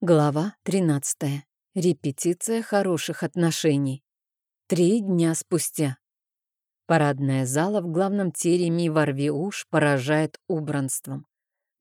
Глава 13. Репетиция хороших отношений. Три дня спустя. Парадная зала в главном тереме Варвиуш поражает убранством.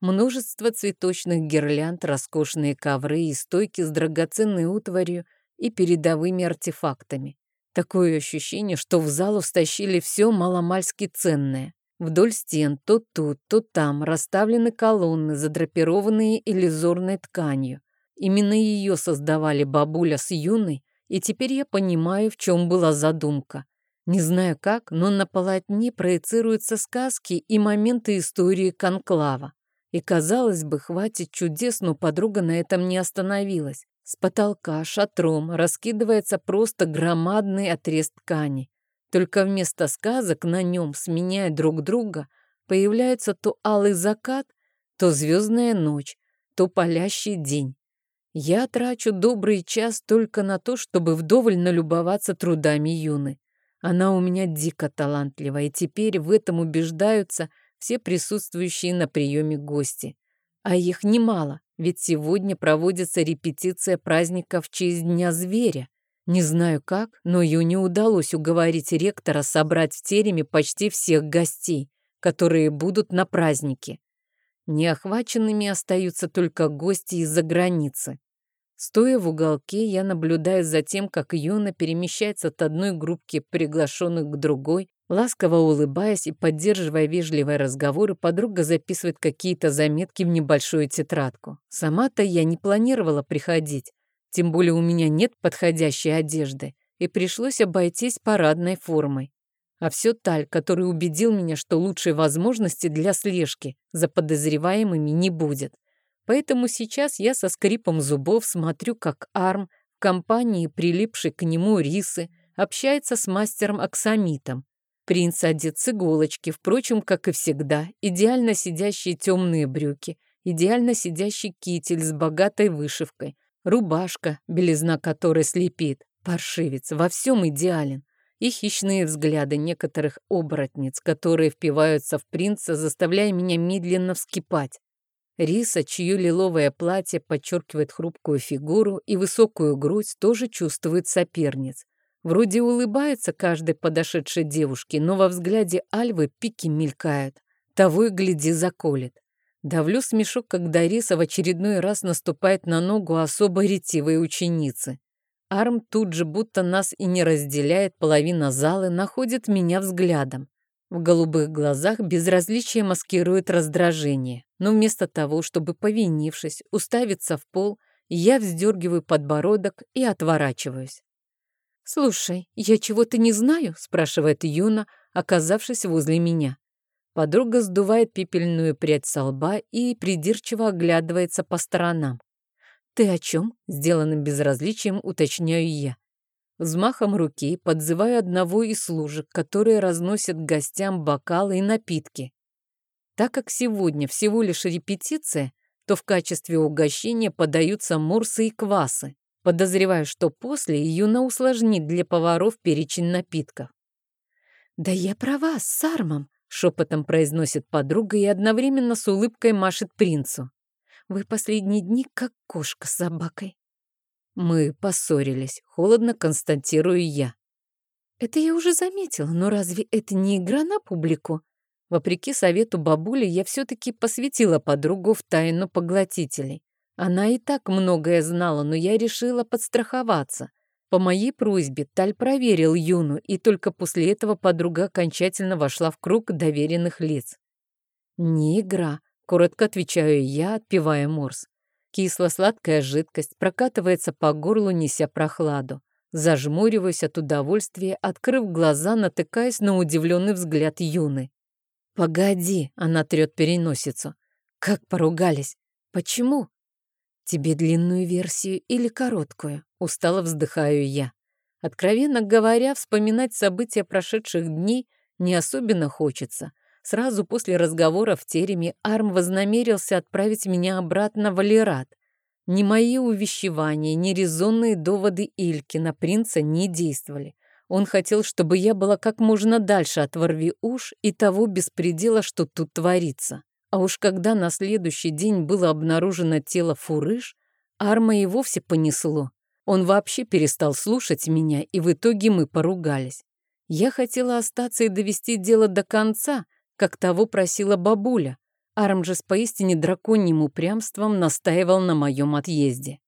Множество цветочных гирлянд, роскошные ковры и стойки с драгоценной утварью и передовыми артефактами. Такое ощущение, что в залу стащили все маломальски ценное. Вдоль стен то тут, то там расставлены колонны, задрапированные иллюзорной тканью. Именно ее создавали бабуля с Юной, и теперь я понимаю, в чем была задумка. Не знаю как, но на полотне проецируются сказки и моменты истории конклава. И, казалось бы, хватит чудес, но подруга на этом не остановилась. С потолка шатром раскидывается просто громадный отрез ткани. Только вместо сказок на нем, сменяя друг друга, появляется то алый закат, то звездная ночь, то палящий день. Я трачу добрый час только на то, чтобы вдоволь налюбоваться трудами Юны. Она у меня дико талантлива, и теперь в этом убеждаются все присутствующие на приеме гости. А их немало, ведь сегодня проводится репетиция праздника в честь Дня зверя. Не знаю как, но Юне удалось уговорить ректора собрать в тереме почти всех гостей, которые будут на празднике. Неохваченными остаются только гости из-за границы. Стоя в уголке, я наблюдаю за тем, как Юна перемещается от одной группки приглашенных к другой, ласково улыбаясь и поддерживая вежливые разговоры, подруга записывает какие-то заметки в небольшую тетрадку. Сама-то я не планировала приходить, тем более у меня нет подходящей одежды, и пришлось обойтись парадной формой. А все Таль, который убедил меня, что лучшей возможности для слежки за подозреваемыми не будет. Поэтому сейчас я со скрипом зубов смотрю, как Арм в компании прилипшей к нему рисы общается с мастером Аксамитом. Принц одет с иголочки, впрочем, как и всегда, идеально сидящие темные брюки, идеально сидящий китель с богатой вышивкой, рубашка, белизна которой слепит, паршивец, во всем идеален, и хищные взгляды некоторых оборотниц, которые впиваются в принца, заставляя меня медленно вскипать. Риса, чье лиловое платье подчеркивает хрупкую фигуру и высокую грудь, тоже чувствует соперниц. Вроде улыбается каждой подошедшей девушке, но во взгляде Альвы пики мелькают. Того и гляди заколет. Давлю смешок, когда Риса в очередной раз наступает на ногу особо ретивой ученицы. Арм тут же, будто нас и не разделяет, половина залы находит меня взглядом. В голубых глазах безразличие маскирует раздражение, но вместо того, чтобы, повинившись, уставиться в пол, я вздергиваю подбородок и отворачиваюсь. «Слушай, я чего-то не знаю?» — спрашивает Юна, оказавшись возле меня. Подруга сдувает пепельную прядь со лба и придирчиво оглядывается по сторонам. «Ты о чем?» — сделанным безразличием уточняю я. Взмахом руки подзываю одного из служек, которые разносят гостям бокалы и напитки. Так как сегодня всего лишь репетиция, то в качестве угощения подаются морсы и квасы. Подозреваю, что после Юна усложнит для поваров перечень напитков. «Да я права, с Сармом», — шепотом произносит подруга и одновременно с улыбкой машет принцу. «Вы последние дни как кошка с собакой». Мы поссорились, холодно констатирую я. Это я уже заметила, но разве это не игра на публику? Вопреки совету бабули, я все-таки посвятила подругу в тайну поглотителей. Она и так многое знала, но я решила подстраховаться. По моей просьбе Таль проверил Юну, и только после этого подруга окончательно вошла в круг доверенных лиц. «Не игра», — коротко отвечаю я, отпивая морс. Кисло-сладкая жидкость прокатывается по горлу, неся прохладу. Зажмуриваюсь от удовольствия, открыв глаза, натыкаясь на удивленный взгляд Юны. «Погоди!» — она трет переносицу. «Как поругались? Почему?» «Тебе длинную версию или короткую?» — устало вздыхаю я. Откровенно говоря, вспоминать события прошедших дней не особенно хочется. Сразу после разговора в тереме Арм вознамерился отправить меня обратно в Алират. Ни мои увещевания, ни резонные доводы Ильки на принца не действовали. Он хотел, чтобы я была как можно дальше от ворви уж и того беспредела, что тут творится. А уж когда на следующий день было обнаружено тело Фурыш, Арма и вовсе понесло. Он вообще перестал слушать меня, и в итоге мы поругались. Я хотела остаться и довести дело до конца, как того просила бабуля. Арм же с поистине драконьим упрямством настаивал на моем отъезде.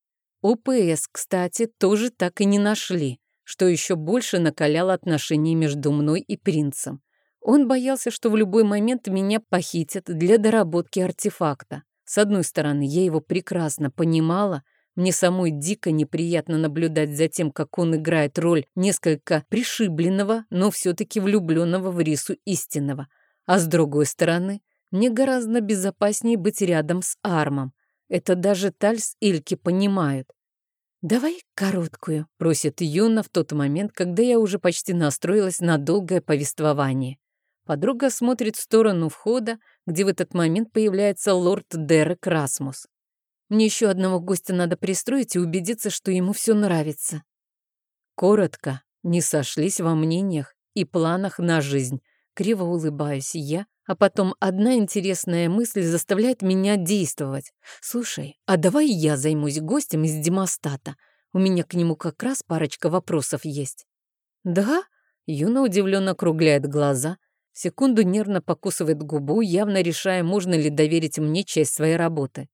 ОПС, кстати, тоже так и не нашли, что еще больше накаляло отношения между мной и принцем. Он боялся, что в любой момент меня похитят для доработки артефакта. С одной стороны, я его прекрасно понимала, мне самой дико неприятно наблюдать за тем, как он играет роль несколько пришибленного, но все-таки влюбленного в рису истинного. А с другой стороны, мне гораздо безопаснее быть рядом с Армом. Это даже Тальс Ильки понимают. «Давай короткую», — просит Юна в тот момент, когда я уже почти настроилась на долгое повествование. Подруга смотрит в сторону входа, где в этот момент появляется лорд Дерек Расмус. Мне еще одного гостя надо пристроить и убедиться, что ему все нравится. Коротко, не сошлись во мнениях и планах на жизнь. Криво улыбаюсь я, а потом одна интересная мысль заставляет меня действовать. Слушай, а давай я займусь гостем из Демостата. У меня к нему как раз парочка вопросов есть. Да? Юна удивленно округляет глаза, Секунду нервно покусывает губу, явно решая, можно ли доверить мне часть своей работы.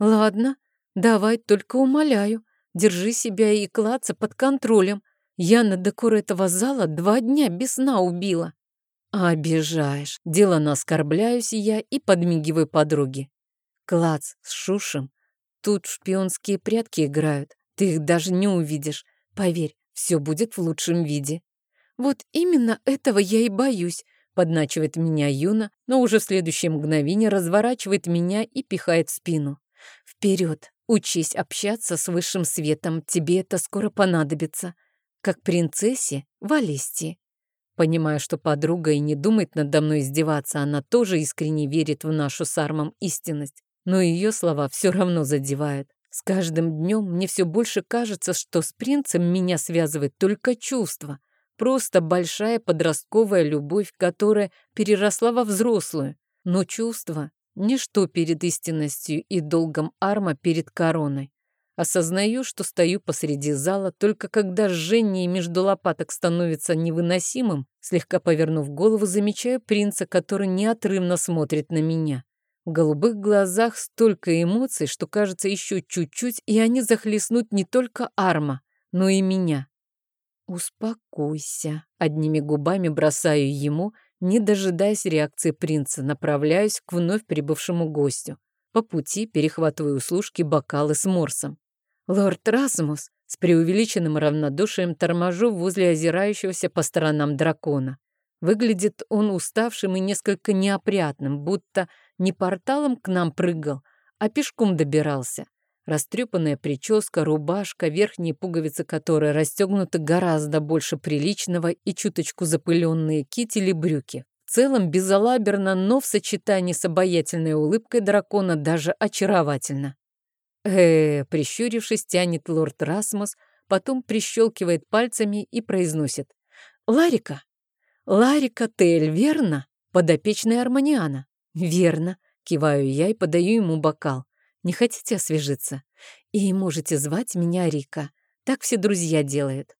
«Ладно, давай, только умоляю, держи себя и клаца под контролем. Я на декор этого зала два дня без сна убила». «Обижаешь. Делано оскорбляюсь я и подмигиваю подруге. Клац с Шушем. Тут шпионские прятки играют. Ты их даже не увидишь. Поверь, все будет в лучшем виде». «Вот именно этого я и боюсь. Подначивает меня Юна, но уже в следующее мгновение разворачивает меня и пихает в спину. Вперед, учись общаться с высшим светом, тебе это скоро понадобится. Как принцессе в Алистии. Понимая, что подруга и не думает надо мной издеваться, она тоже искренне верит в нашу с Армом истинность, но ее слова все равно задевают. С каждым днем мне все больше кажется, что с принцем меня связывает только чувство. Просто большая подростковая любовь, которая переросла во взрослую. Но чувство — ничто перед истинностью и долгом арма перед короной. Осознаю, что стою посреди зала, только когда жжение между лопаток становится невыносимым, слегка повернув голову, замечаю принца, который неотрывно смотрит на меня. В голубых глазах столько эмоций, что кажется еще чуть-чуть, и они захлестнут не только Арма, но и меня. «Успокойся», — одними губами бросаю ему, не дожидаясь реакции принца, направляюсь к вновь прибывшему гостю. По пути перехватываю у бокалы с морсом. «Лорд Расмус!» с преувеличенным равнодушием торможу возле озирающегося по сторонам дракона. Выглядит он уставшим и несколько неопрятным, будто не порталом к нам прыгал, а пешком добирался. Растрепанная прическа, рубашка, верхние пуговицы которой расстегнуты гораздо больше приличного и чуточку запыленные кители брюки. В целом безалаберно, но в сочетании с обаятельной улыбкой дракона даже очаровательно. Э прищурившись, тянет лорд Расмус, потом прищелкивает пальцами и произносит. «Ларика! Ларика Тель, верно? Подопечная Арманиана?» «Верно», — киваю я и подаю ему бокал. Не хотите освежиться? И можете звать меня Рика. Так все друзья делают.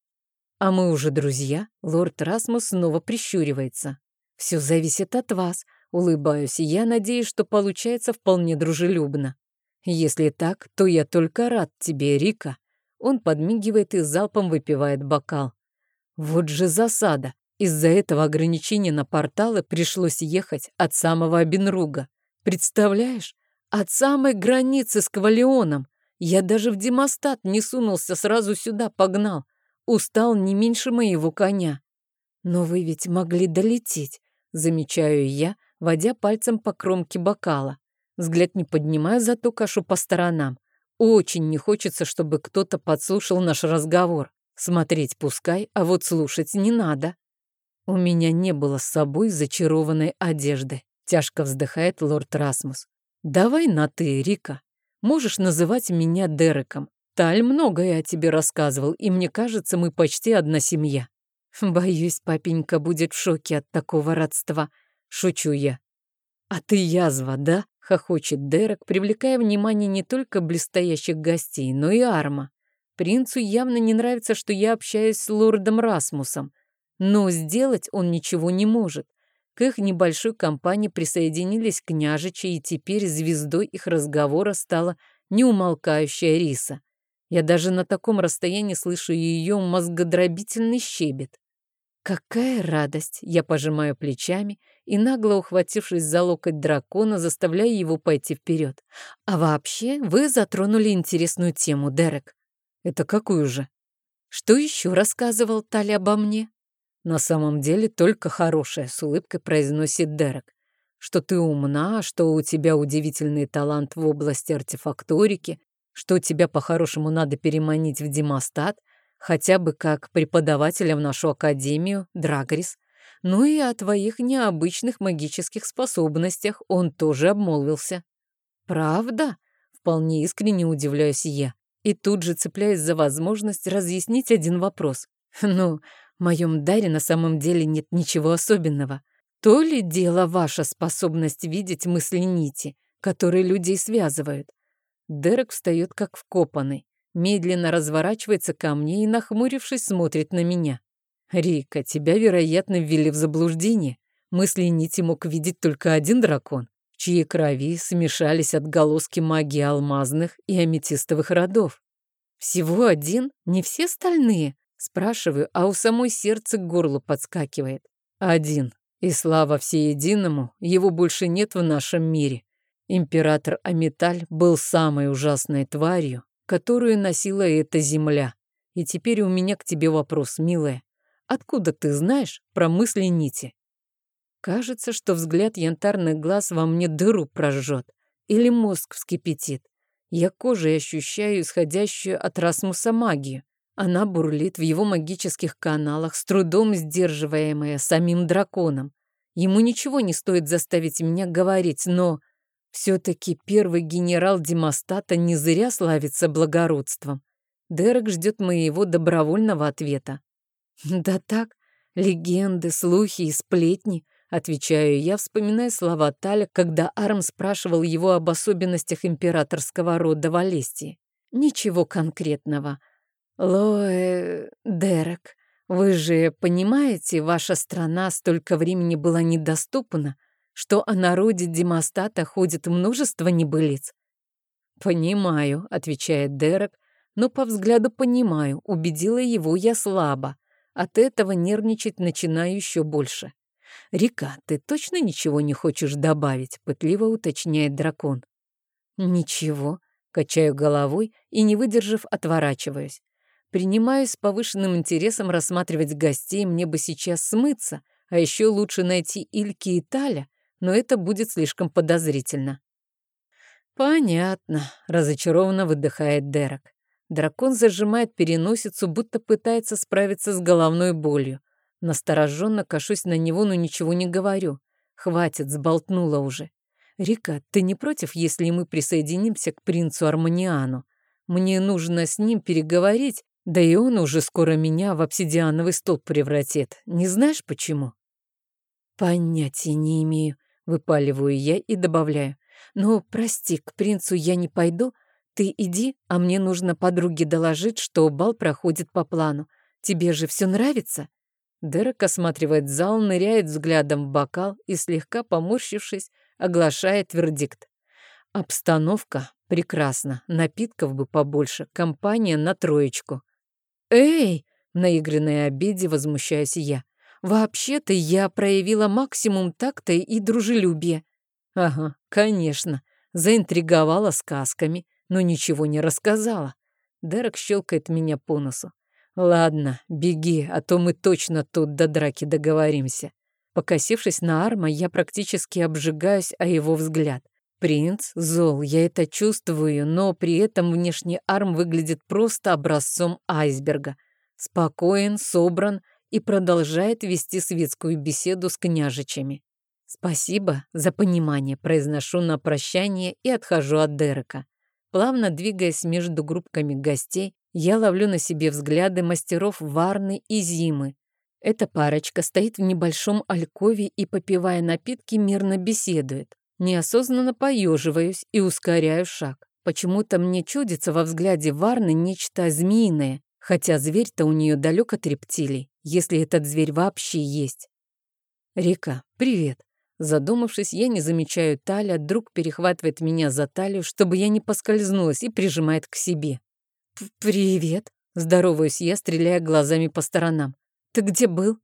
А мы уже друзья. Лорд Расмус снова прищуривается. Все зависит от вас. Улыбаюсь, и я надеюсь, что получается вполне дружелюбно. Если так, то я только рад тебе, Рика. Он подмигивает и залпом выпивает бокал. Вот же засада. Из-за этого ограничения на порталы пришлось ехать от самого Абенруга. Представляешь, от самой границы с Квалионом. Я даже в Демостат не сунулся, сразу сюда погнал. Устал не меньше моего коня. Но вы ведь могли долететь, замечаю я, водя пальцем по кромке бокала. Взгляд не поднимая, зато кашу по сторонам. Очень не хочется, чтобы кто-то подслушал наш разговор. Смотреть пускай, а вот слушать не надо. У меня не было с собой зачарованной одежды. Тяжко вздыхает лорд Расмус. «Давай на «ты», Рика. Можешь называть меня Дереком. Таль многое о тебе рассказывал, и мне кажется, мы почти одна семья». «Боюсь, папенька будет в шоке от такого родства», — шучу я. «А ты язва, да?» — хохочет Дерек, привлекая внимание не только блестящих гостей, но и Арма. Принцу явно не нравится, что я общаюсь с лордом Расмусом, но сделать он ничего не может. К их небольшой компании присоединились княжичи, и теперь звездой их разговора стала неумолкающая Риса. Я даже на таком расстоянии слышу ее мозгодробительный щебет. Какая радость! Я пожимаю плечами и, нагло ухватившись за локоть дракона, заставляю его пойти вперед. А вообще, вы затронули интересную тему, Дерек. Это какую же? Что еще рассказывал Таля обо мне? На самом деле только хорошее, с улыбкой произносит Дерек. Что ты умна, что у тебя удивительный талант в области артефакторики, что тебя по-хорошему надо переманить в Демостат, хотя бы как преподавателя в нашу академию, Драгрис. Ну и о твоих необычных магических способностях он тоже обмолвился. Правда? Вполне искренне удивляюсь я. И тут же цепляюсь за возможность разъяснить один вопрос. Ну, в моем даре на самом деле нет ничего особенного. То ли дело ваша способность видеть мысли нити, которые людей связывают. Дерек встает как вкопанный медленно разворачивается ко мне и, нахмурившись, смотрит на меня. «Рика, тебя, вероятно, ввели в заблуждение. Мысли нити мог видеть только один дракон, чьей крови смешались отголоски магии алмазных и аметистовых родов. Всего один? Не все остальные?» Спрашиваю, а у самой сердце к горлу подскакивает. «Один. И слава всеединому, его больше нет в нашем мире. Император Амиталь был самой ужасной тварью, которую носила эта земля. И теперь у меня к тебе вопрос, милая. Откуда ты знаешь про мысли нити? Кажется, что взгляд янтарных глаз во мне дыру прожжет или мозг вскипятит. Я кожей ощущаю исходящую от Расмуса магию. Она бурлит в его магических каналах, с трудом сдерживаемая самим драконом. Ему ничего не стоит заставить меня говорить, но все-таки первый генерал Демостата не зря славится благородством. Дерек ждет моего добровольного ответа. «Да так, легенды, слухи и сплетни», — отвечаю я, вспоминая слова Таля, когда Арм спрашивал его об особенностях императорского рода Валестии. «Ничего конкретного. Лоэ... Дерек, вы же понимаете, ваша страна столько времени была недоступна, что о народе Демостата ходит множество небылиц. «Понимаю», — отвечает Дерек, но по взгляду понимаю, убедила его я слабо. От этого нервничать начинаю еще больше. «Река, ты точно ничего не хочешь добавить?» — пытливо уточняет дракон. «Ничего», — качаю головой и, не выдержав, отворачиваюсь. Принимаюсь с повышенным интересом рассматривать гостей, мне бы сейчас смыться, а еще лучше найти Ильки и Таля но это будет слишком подозрительно. «Понятно», — разочарованно выдыхает Дерек. Дракон зажимает переносицу, будто пытается справиться с головной болью. Настороженно кашусь на него, но ничего не говорю. Хватит, сболтнула уже. «Рика, ты не против, если мы присоединимся к принцу Арманиану? Мне нужно с ним переговорить, да и он уже скоро меня в обсидиановый столб превратит. Не знаешь почему?» «Понятия не имею», Выпаливаю я и добавляю. «Ну, прости, к принцу я не пойду. Ты иди, а мне нужно подруге доложить, что бал проходит по плану. Тебе же все нравится?» Дерек осматривает зал, ныряет взглядом в бокал и, слегка поморщившись, оглашает вердикт. «Обстановка прекрасна, напитков бы побольше, компания на троечку». «Эй!» — в наигранной обиде возмущаюсь я. Вообще-то я проявила максимум такта и дружелюбия. Ага, конечно, заинтриговала сказками, но ничего не рассказала. Дерек щелкает меня по носу. Ладно, беги, а то мы точно тут до драки договоримся. Покосившись на Арма, я практически обжигаюсь о его взгляд. Принц зол, я это чувствую, но при этом внешний Арм выглядит просто образцом айсберга. Спокоен, собран и продолжает вести светскую беседу с княжичами. «Спасибо за понимание», — произношу на прощание и отхожу от Дерека. Плавно двигаясь между группками гостей, я ловлю на себе взгляды мастеров Варны и Зимы. Эта парочка стоит в небольшом алькове и, попивая напитки, мирно беседует. Неосознанно поеживаюсь и ускоряю шаг. Почему-то мне чудится во взгляде Варны нечто змеиное, хотя зверь-то у нее далек от рептилий, если этот зверь вообще есть. «Рика, привет!» Задумавшись, я не замечаю Таля, друг перехватывает меня за талию, чтобы я не поскользнулась, и прижимает к себе. «Привет!» – здороваюсь я, стреляя глазами по сторонам. «Ты где был?»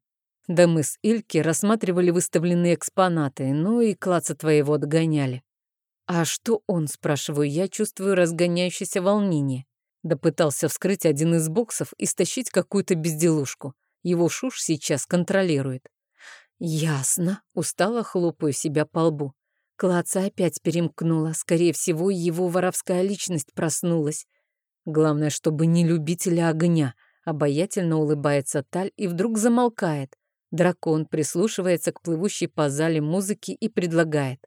«Да мы с Ильки рассматривали выставленные экспонаты, ну и клаца твоего догоняли». «А что он?» – спрашиваю я, чувствую разгоняющееся волнение. Да пытался вскрыть один из боксов и стащить какую-то безделушку. Его шуш сейчас контролирует. «Ясно», — устало хлопаю себя по лбу. Клаца опять перемкнула. Скорее всего, его воровская личность проснулась. Главное, чтобы не любителя огня. Обаятельно улыбается Таль и вдруг замолкает. Дракон прислушивается к плывущей по зале музыке и предлагает.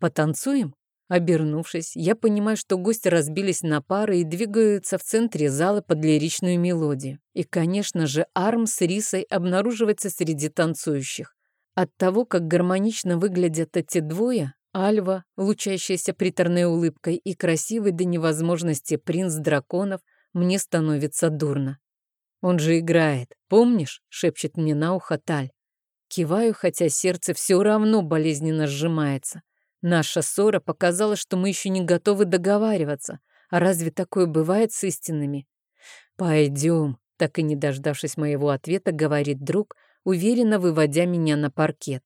«Потанцуем?» Обернувшись, я понимаю, что гости разбились на пары и двигаются в центре зала под лиричную мелодию. И, конечно же, Арм с Рисой обнаруживается среди танцующих. От того, как гармонично выглядят эти двое, Альва, лучащаяся приторной улыбкой, и красивый до невозможности принц драконов, мне становится дурно. «Он же играет, помнишь?» — шепчет мне на ухо Таль. Киваю, хотя сердце все равно болезненно сжимается. Наша ссора показала, что мы еще не готовы договариваться. А разве такое бывает с истинными? «Пойдем», — так и не дождавшись моего ответа, говорит друг, уверенно выводя меня на паркет.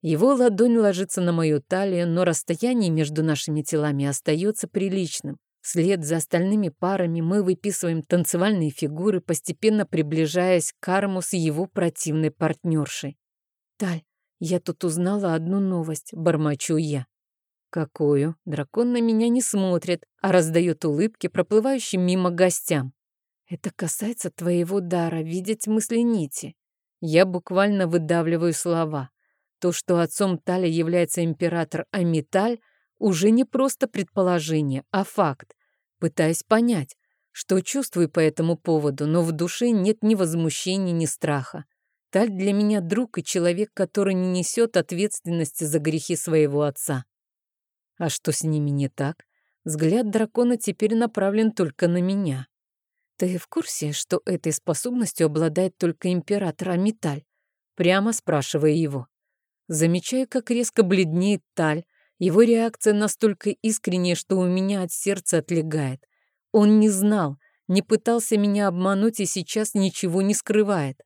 Его ладонь ложится на мою талию, но расстояние между нашими телами остается приличным. Вслед за остальными парами мы выписываем танцевальные фигуры, постепенно приближаясь к Карму с его противной партнершей. «Таль, я тут узнала одну новость», — бормочу я. «Какую?» Дракон на меня не смотрит, а раздает улыбки проплывающим мимо гостям. «Это касается твоего дара видеть мысли нити. Я буквально выдавливаю слова. То, что отцом Таля является император Амиталь, уже не просто предположение, а факт. Пытаясь понять, что чувствую по этому поводу, но в душе нет ни возмущения, ни страха. Таль для меня друг и человек, который не несет ответственности за грехи своего отца. А что с ними не так? Взгляд дракона теперь направлен только на меня. «Ты в курсе, что этой способностью обладает только император Амиталь?» Прямо спрашивая его. Замечаю, как резко бледнеет Таль. Его реакция настолько искренняя, что у меня от сердца отлегает. Он не знал, не пытался меня обмануть и сейчас ничего не скрывает.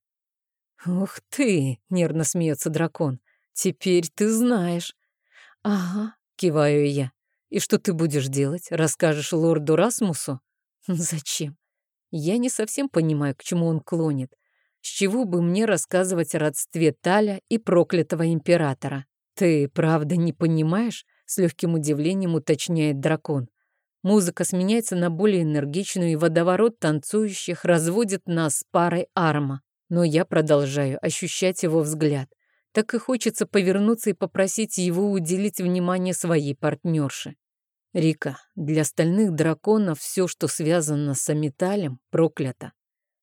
«Ух ты!» — нервно смеется дракон. «Теперь ты знаешь». «Ага», — киваю я. «И что ты будешь делать? Расскажешь лорду Расмусу?» «Зачем? Я не совсем понимаю, к чему он клонит. С чего бы мне рассказывать о родстве Таля и проклятого императора? Ты правда не понимаешь? С легким удивлением уточняет дракон. Музыка сменяется на более энергичную, и водоворот танцующих разводит нас с парой арма. Но я продолжаю ощущать его взгляд. Так и хочется повернуться и попросить его уделить внимание своей партнерше. Рика, для остальных драконов все, что связано с Амиталем, проклято.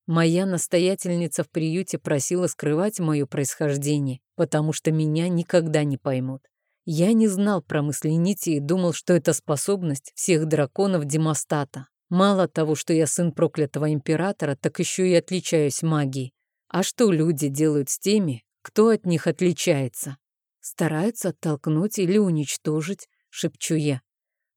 Моя настоятельница в приюте просила скрывать мое происхождение, потому что меня никогда не поймут. Я не знал про мысли нити и думал, что это способность всех драконов Демостата. Мало того, что я сын проклятого императора, так еще и отличаюсь магией. А что люди делают с теми, кто от них отличается? Стараются оттолкнуть или уничтожить, шепчу я.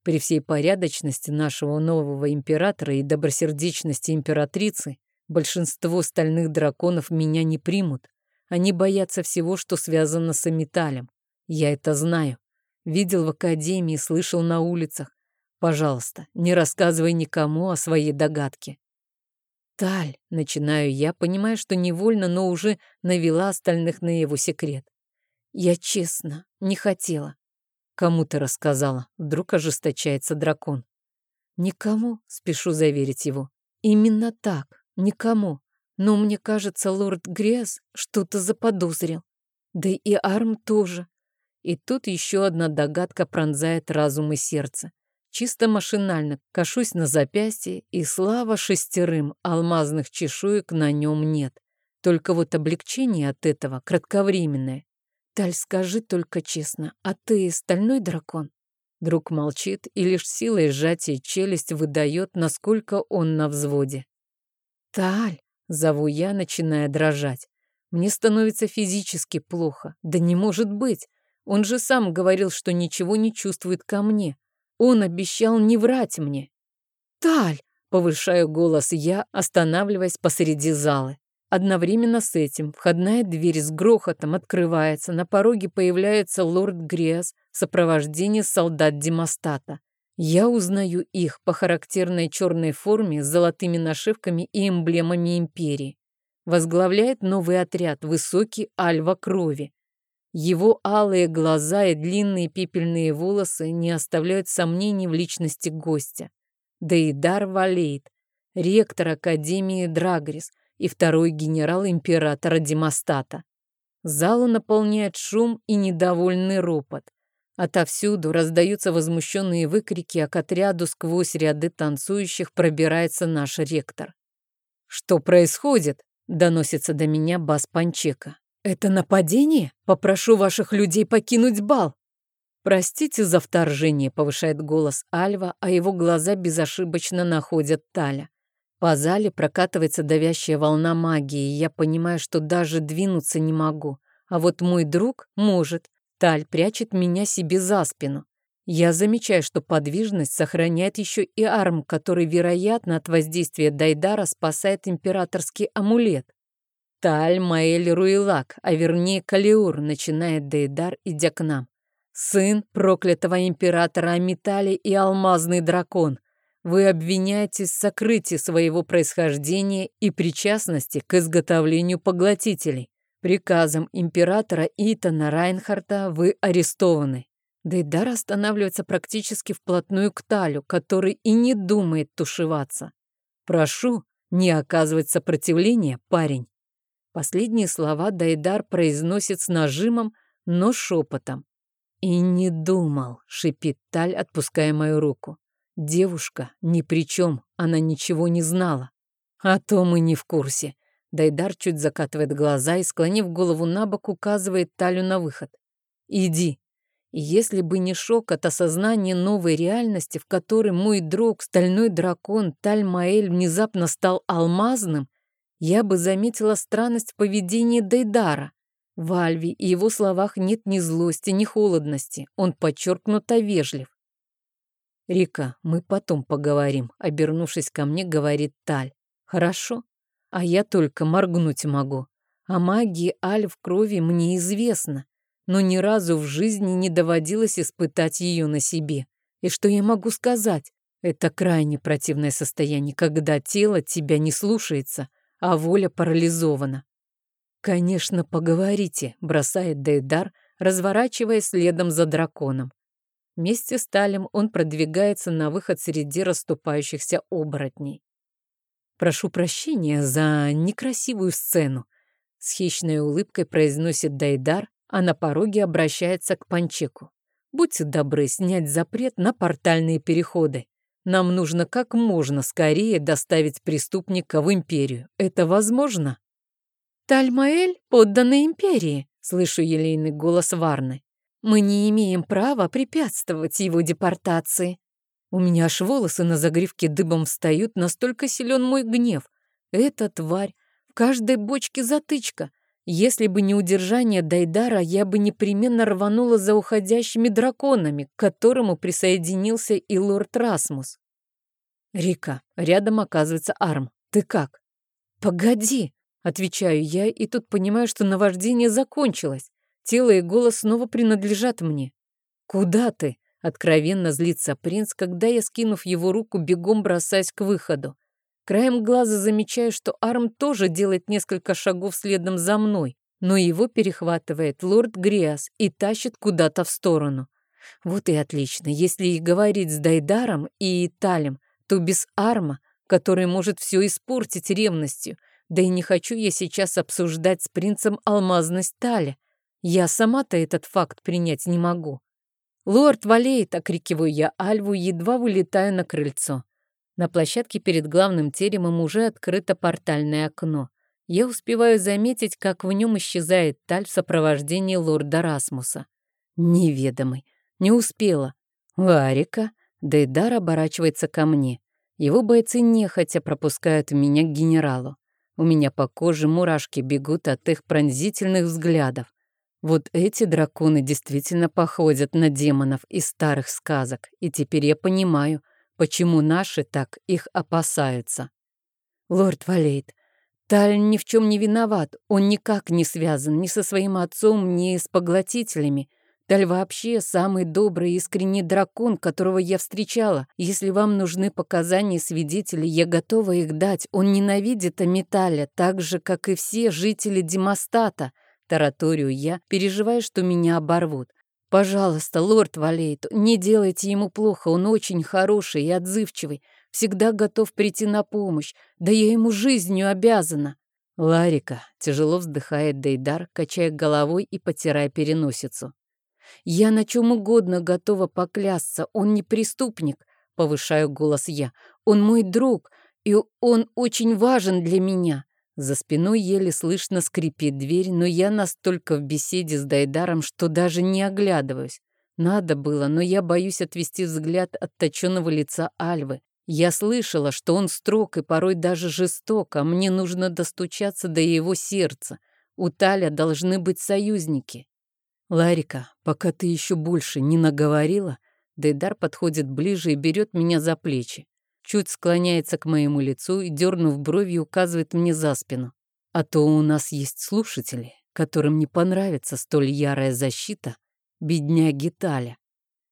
При всей порядочности нашего нового императора и добросердечности императрицы большинство стальных драконов меня не примут. Они боятся всего, что связано с Амиталем. Я это знаю. Видел в академии, слышал на улицах. Пожалуйста, не рассказывай никому о своей догадке. Таль, начинаю я, понимая, что невольно, но уже навела остальных на его секрет. Я честно не хотела. Кому ты рассказала? Вдруг ожесточается дракон. Никому, спешу заверить его. Именно так, никому. Но мне кажется, лорд Грез что-то заподозрил. Да и Арм тоже. И тут еще одна догадка пронзает разум и сердце. Чисто машинально кашусь на запястье, и слава шестерым, алмазных чешуек на нем нет. Только вот облегчение от этого кратковременное. Таль, скажи только честно, а ты стальной дракон? Друг молчит, и лишь силой сжатия челюсть выдает, насколько он на взводе. «Таль!» — зову я, начиная дрожать. Мне становится физически плохо. Да не может быть! Он же сам говорил, что ничего не чувствует ко мне. Он обещал не врать мне. «Таль!» — повышаю голос я, останавливаясь посреди залы. Одновременно с этим входная дверь с грохотом открывается, на пороге появляется лорд Грес в сопровождении солдат Демостата. Я узнаю их по характерной черной форме с золотыми нашивками и эмблемами империи. Возглавляет новый отряд высокий Альва Крови. Его алые глаза и длинные пепельные волосы не оставляют сомнений в личности гостя. Да и Дар Валейт, ректор Академии Драгрис – и второй генерал императора Демостата. Залу наполняет шум и недовольный ропот. Отовсюду раздаются возмущенные выкрики, а к отряду сквозь ряды танцующих пробирается наш ректор. «Что происходит?» — доносится до меня бас Панчека. «Это нападение? Попрошу ваших людей покинуть бал!» «Простите за вторжение», — повышает голос Альва, а его глаза безошибочно находят Таля. По зале прокатывается давящая волна магии, и я понимаю, что даже двинуться не могу. А вот мой друг может. Таль прячет меня себе за спину. Я замечаю, что подвижность сохраняет еще и арм, который, вероятно, от воздействия Дайдара спасает императорский амулет. Таль Маэль Руилак, а вернее Калиур, начинает Дайдар, идя к нам. Сын проклятого императора Амитали и алмазный дракон. Вы обвиняетесь в сокрытии своего происхождения и причастности к изготовлению поглотителей. Приказом императора Итана Райнхарта вы арестованы. Дейдар останавливается практически вплотную к Талю, который и не думает тушеваться. Прошу, не оказывать сопротивления, парень. Последние слова Дайдар произносит с нажимом, но шепотом. «И не думал», — шипит Таль, отпуская мою руку. Девушка ни при чем, она ничего не знала. А то мы не в курсе. Дайдар чуть закатывает глаза и, склонив голову на бок, указывает Талю на выход. «Иди». Если бы не шок от осознания новой реальности, в которой мой друг, стальной дракон Таль-Маэль внезапно стал алмазным, я бы заметила странность в поведении Дайдара. В Альве и его словах нет ни злости, ни холодности. Он подчеркнуто вежлив. «Рика, мы потом поговорим», — обернувшись ко мне, говорит Таль. «Хорошо? А я только моргнуть могу. О магии Аль в крови мне известно, но ни разу в жизни не доводилось испытать ее на себе. И что я могу сказать? Это крайне противное состояние, когда тело тебя не слушается, а воля парализована. «Конечно, поговорите», — бросает Дейдар, разворачиваясь следом за драконом. Вместе с Талем он продвигается на выход среди расступающихся оборотней. «Прошу прощения за некрасивую сцену», — с хищной улыбкой произносит Дайдар, а на пороге обращается к Панчеку. «Будьте добры снять запрет на портальные переходы. Нам нужно как можно скорее доставить преступника в Империю. Это возможно?» «Тальмаэль подданный Империи», — слышу елейный голос Варны. Мы не имеем права препятствовать его депортации. У меня аж волосы на загривке дыбом встают, настолько силен мой гнев. Эта тварь, в каждой бочке затычка. Если бы не удержание Дайдара, я бы непременно рванула за уходящими драконами, к которому присоединился и лорд Расмус. Рика, рядом оказывается Арм. Ты как? Погоди, отвечаю я, и тут понимаю, что наваждение закончилось. Тело и голос снова принадлежат мне. «Куда ты?» — откровенно злится принц, когда я, скинув его руку, бегом бросаюсь к выходу. Краем глаза замечаю, что Арм тоже делает несколько шагов следом за мной, но его перехватывает лорд Гриас и тащит куда-то в сторону. Вот и отлично. Если и говорить с Дайдаром и Талем, то без Арма, который может все испортить ревностью. Да и не хочу я сейчас обсуждать с принцем алмазность Таля. Я сама-то этот факт принять не могу. «Лорд Валейт!» — окрикиваю я Альву, едва вылетаю на крыльцо. На площадке перед главным теремом уже открыто портальное окно. я успеваю заметить, как в нем исчезает Таль в сопровождении лорда Расмуса. Неведомый. Не успела. Ларика. Дейдар оборачивается ко мне. Его бойцы нехотя пропускают меня к генералу. У меня по коже мурашки бегут от их пронзительных взглядов. Вот эти драконы действительно походят на демонов из старых сказок, и теперь я понимаю, почему наши так их опасаются. Лорд Валейт, Таль ни в чем не виноват, он никак не связан ни со своим отцом, ни с поглотителями. Таль вообще самый добрый и искренний дракон, которого я встречала. Если вам нужны показания свидетелей, я готова их дать. Он ненавидит Амиталя, так же, как и все жители Демостата. Тараторию я, переживая, что меня оборвут. Пожалуйста, лорд Валейт, не делайте ему плохо, он очень хороший и отзывчивый, всегда готов прийти на помощь, да я ему жизнью обязана. Ларика тяжело вздыхает Дейдар, качая головой и потирая переносицу. Я на чем угодно готова поклясться, он не преступник, повышаю голос я. Он мой друг, и он очень важен для меня. За спиной еле слышно скрипит дверь, но я настолько в беседе с Дайдаром, что даже не оглядываюсь. Надо было, но я боюсь отвести взгляд от точенного лица Альвы. Я слышала, что он строг и порой даже жесток, а мне нужно достучаться до его сердца. У Таля должны быть союзники. Ларика, пока ты еще больше не наговорила, Дейдар подходит ближе и берет меня за плечи чуть склоняется к моему лицу и, дернув бровью, указывает мне за спину. А то у нас есть слушатели, которым не понравится столь ярая защита бедняги Таля.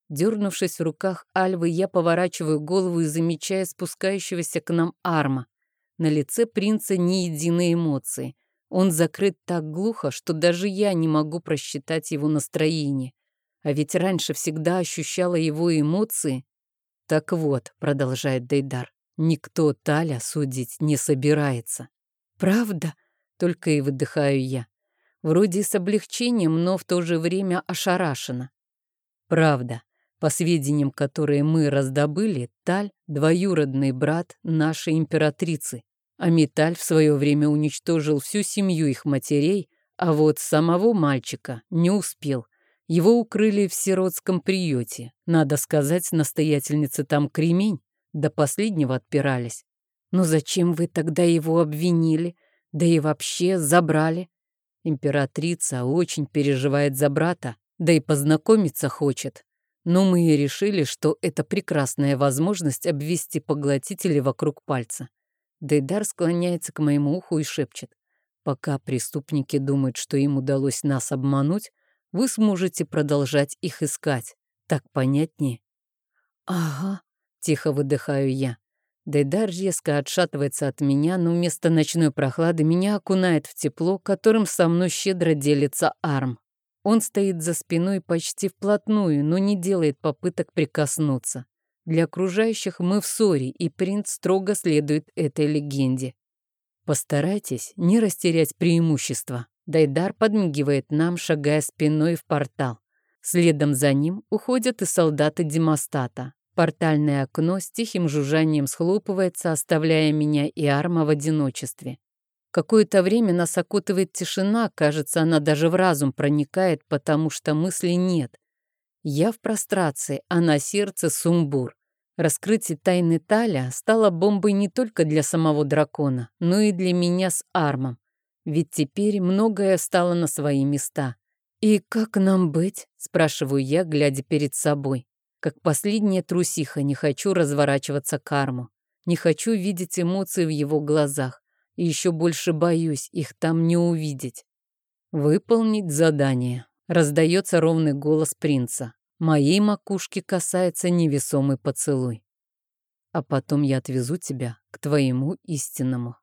Дернувшись в руках Альвы, я поворачиваю голову и замечаю спускающегося к нам арма. На лице принца ни единой эмоции. Он закрыт так глухо, что даже я не могу просчитать его настроение. А ведь раньше всегда ощущала его эмоции «Так вот», — продолжает Дейдар, — «никто Таля судить не собирается». «Правда?» — только и выдыхаю я. Вроде с облегчением, но в то же время ошарашена. «Правда. По сведениям, которые мы раздобыли, Таль — двоюродный брат нашей императрицы, а Металь в свое время уничтожил всю семью их матерей, а вот самого мальчика не успел. Его укрыли в сиротском приюте. Надо сказать, настоятельницы там кремень. До последнего отпирались. Но зачем вы тогда его обвинили? Да и вообще забрали? Императрица очень переживает за брата, да и познакомиться хочет. Но мы и решили, что это прекрасная возможность обвести поглотителей вокруг пальца. Дейдар склоняется к моему уху и шепчет. Пока преступники думают, что им удалось нас обмануть, вы сможете продолжать их искать. Так понятнее? Ага, тихо выдыхаю я. Дейдар резко отшатывается от меня, но вместо ночной прохлады меня окунает в тепло, которым со мной щедро делится Арм. Он стоит за спиной почти вплотную, но не делает попыток прикоснуться. Для окружающих мы в ссоре, и принц строго следует этой легенде. Постарайтесь не растерять преимущество. Дайдар подмигивает нам, шагая спиной в портал. Следом за ним уходят и солдаты Демостата. Портальное окно с тихим жужжанием схлопывается, оставляя меня и Арма в одиночестве. Какое-то время нас окутывает тишина, кажется, она даже в разум проникает, потому что мыслей нет. Я в прострации, а на сердце сумбур. Раскрытие тайны Таля стало бомбой не только для самого дракона, но и для меня с Армом. Ведь теперь многое стало на свои места. «И как нам быть?» — спрашиваю я, глядя перед собой. Как последняя трусиха не хочу разворачиваться к Арму. Не хочу видеть эмоции в его глазах. И еще больше боюсь их там не увидеть. «Выполнить задание», — раздается ровный голос принца. Моей макушки касается невесомый поцелуй. А потом я отвезу тебя к твоему истинному.